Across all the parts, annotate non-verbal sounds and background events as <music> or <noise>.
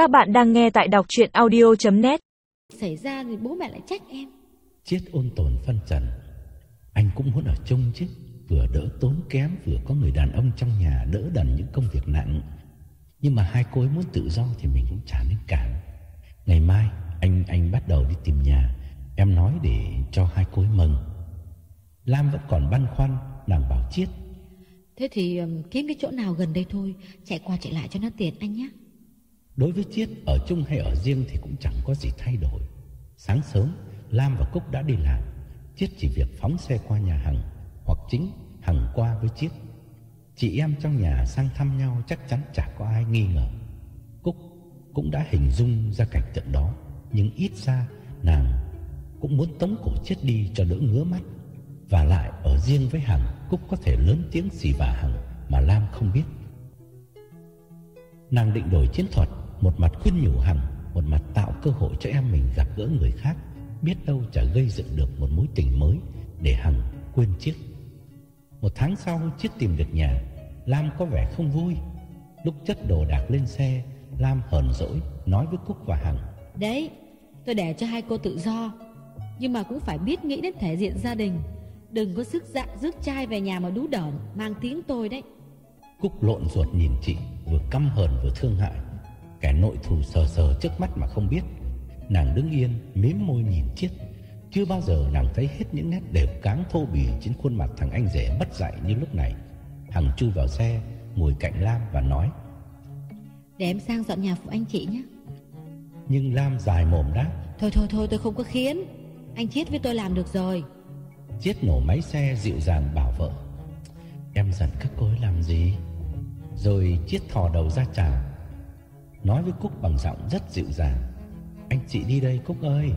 Các bạn đang nghe tại đọc chuyện audio.net Xảy ra thì bố mẹ lại trách em. Chiết ôn tồn phân trần. Anh cũng muốn ở chung chứ. Vừa đỡ tốn kém Vừa có người đàn ông trong nhà đỡ đần những công việc nặng. Nhưng mà hai cô ấy muốn tự do Thì mình cũng chả nên cản. Ngày mai anh anh bắt đầu đi tìm nhà. Em nói để cho hai cô ấy mừng. Lam vẫn còn băn khoăn Nàng bảo Chiết Thế thì um, kiếm cái chỗ nào gần đây thôi. Chạy qua chạy lại cho nó tiện anh nhé Đối với Chiết ở chung hay ở riêng Thì cũng chẳng có gì thay đổi. Sáng sớm, Lam và Cúc đã đi làm. Chiết chỉ việc phóng xe qua nhà Hằng, Hoặc chính Hằng qua với Chiết Chị em trong nhà sang thăm nhau Chắc chắn chả có ai nghi ngờ. Cúc cũng đã hình dung ra cảnh tượng đó, Nhưng ít ra nàng cũng muốn tống cổ Chiết đi cho đỡ ngứa mắt. Và lại, ở riêng với Hằng, Cúc có thể lớn tiếng xì vả Hằng Mà Lam không biết. Nàng định đổi chiến thuật một mặt khuyên nhủ Hằng Một mặt tạo cơ hội cho em mình gặp gỡ người khác Biết đâu chả gây dựng được một mối tình mới Để Hằng quên Chiết Một tháng sau Chiết tìm được nhà Lam có vẻ không vui. Lúc chất đồ đạc lên xe Lam hờn dỗi nói với Cúc và Hằng. Đấy tôi để cho hai cô tự do Nhưng mà cũng phải biết nghĩ đến thể diện gia đình. Đừng có sức dạ rước trai về nhà mà đú đởn Mang tiếng tôi đấy. Cúc lộn ruột nhìn chị Vừa căm hờn vừa thương hại Kẻ nội thù sờ sờ trước mắt mà không biết. Nàng đứng yên mím môi nhìn Chiết Chưa bao giờ nàng thấy hết những nét đều cáng thô bỉ Trên khuôn mặt thằng anh rể mất dạy như lúc này. Hằng chui vào xe Ngồi cạnh Lam và nói Để em sang dọn nhà phụ anh chị nhé. Nhưng Lam dài mồm đáp Thôi thôi thôi tôi không có khiến. Anh Chiết với tôi làm được rồi. Chiết nổ máy xe dịu dàng bảo vợ Em giận các cô ấy làm gì? Rồi Chiết thò đầu ra chào Nói với Cúc bằng giọng rất dịu dàng. Anh chị đi đây, Cúc ơi.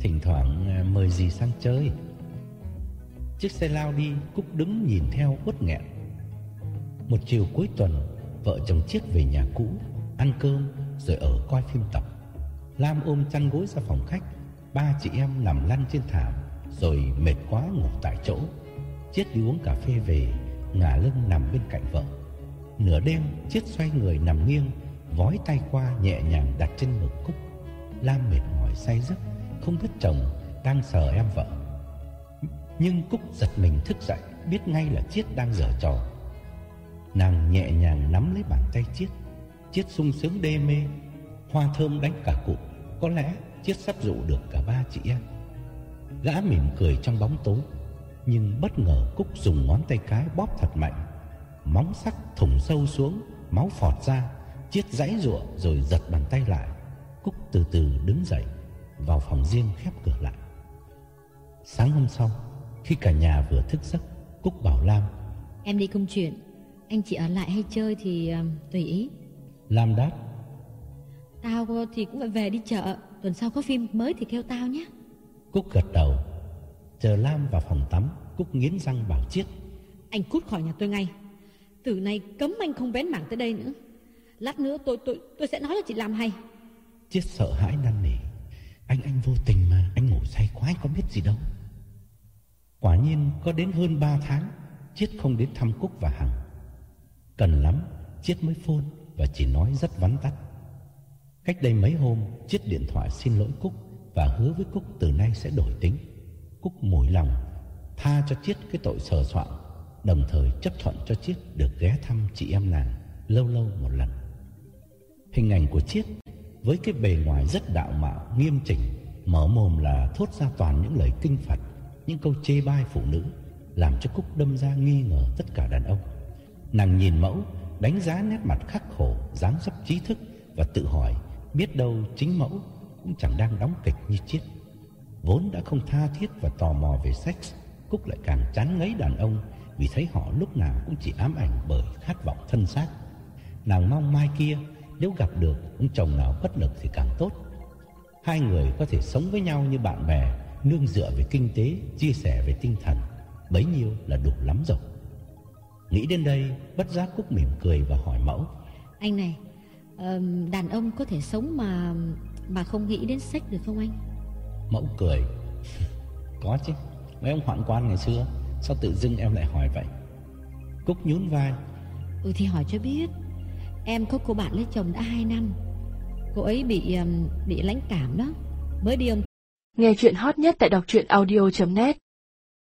Thỉnh thoảng à, mời gì sang chơi. Chiếc xe lao đi, Cúc đứng nhìn theo uất nghẹn. Một chiều cuối tuần, Vợ chồng Chiết về nhà cũ, Ăn cơm, rồi ở coi phim tập. Lam ôm chăn gối ra phòng khách. Ba chị em nằm lăn trên thảm, Rồi mệt quá ngủ tại chỗ. Chiết đi uống cà phê về, Ngả lưng nằm bên cạnh vợ. Nửa đêm, Chiết xoay người nằm nghiêng Vói tay qua nhẹ nhàng đặt trên ngực Cúc. Lam mệt mỏi say giấc, Không biết chồng đang sờ em vợ. Nhưng Cúc giật mình thức dậy, Biết ngay là Chiết đang giở trò. Nàng nhẹ nhàng nắm lấy bàn tay Chiết. Chiết sung sướng đê mê. Hoa thơm đánh cả cụ, Có lẽ Chiết sắp dụ được cả ba chị em. Gã mỉm cười trong bóng tối, Nhưng bất ngờ Cúc dùng ngón tay cái bóp thật mạnh. Móng sắc thủng sâu xuống, Máu phọt ra. Chiết giãy giụa rồi giật bàn tay lại Cúc từ từ đứng dậy Vào phòng riêng khép cửa lại. Sáng hôm sau Khi cả nhà vừa thức giấc Cúc bảo Lam Em đi công chuyện Anh chị ở lại hay chơi thì um, tùy ý. Lam đáp Tao thì cũng phải về đi chợ Tuần sau có phim mới thì kêu tao nhé. Cúc gật đầu. Chờ Lam vào phòng tắm Cúc nghiến răng bảo Chiết Anh cút khỏi nhà tôi ngay. Từ nay cấm anh không bén mảng tới đây nữa Lát nữa tôi tôi tôi sẽ nói cho chị làm hay. Chiết sợ hãi năn nỉ. Anh anh vô tình mà, Anh ngủ say quá anh có biết gì đâu. Quả nhiên có đến hơn 3 tháng Chiết không đến thăm Cúc và Hằng. Cần lắm Chiết mới phone Và chỉ nói rất vắn tắt. Cách đây mấy hôm Chiết điện thoại xin lỗi Cúc Và hứa với Cúc từ nay sẽ đổi tính. Cúc mùi lòng, Tha cho Chiết cái tội sờ soạn, Đồng thời chấp thuận cho Chiết được ghé thăm chị em nàng Lâu lâu một lần. Hình ảnh của Chiết Với cái bề ngoài rất đạo mạo, Nghiêm chỉnh, Mở mồm là thốt ra toàn những lời kinh Phật, Những câu chê bai phụ nữ, Làm cho Cúc đâm ra nghi ngờ tất cả đàn ông. Nàng nhìn mẫu, Đánh giá nét mặt khắc khổ, dáng dấp trí thức Và tự hỏi, Biết đâu chính mẫu Cũng chẳng đang đóng kịch như Chiết Vốn đã không tha thiết và tò mò về sex, Cúc lại càng chán ngấy đàn ông Vì thấy họ lúc nào cũng chỉ ám ảnh Bởi khát vọng thân xác. Nàng mong mai kia nếu gặp được ông chồng nào bất lực thì càng tốt. Hai người có thể sống với nhau như bạn bè Nương dựa về kinh tế Chia sẻ về tinh thần. Bấy nhiêu là đủ lắm rồi. Nghĩ đến đây Bất giác Cúc mỉm cười và hỏi mẫu. Anh này Đàn ông có thể sống mà Mà không nghĩ đến sex được không anh? Mẫu cười. <laughs> Có chứ. Mấy ông hoạn quan ngày xưa Sao tự dưng em lại hỏi vậy? Cúc nhún vai. Ừ thì hỏi cho biết Em có cô bạn lấy chồng đã 2 năm. Cô ấy bị um, bị lãnh cảm đó. Mới đi ông Nghe chuyện hot nhất tại đọc truyện audio.net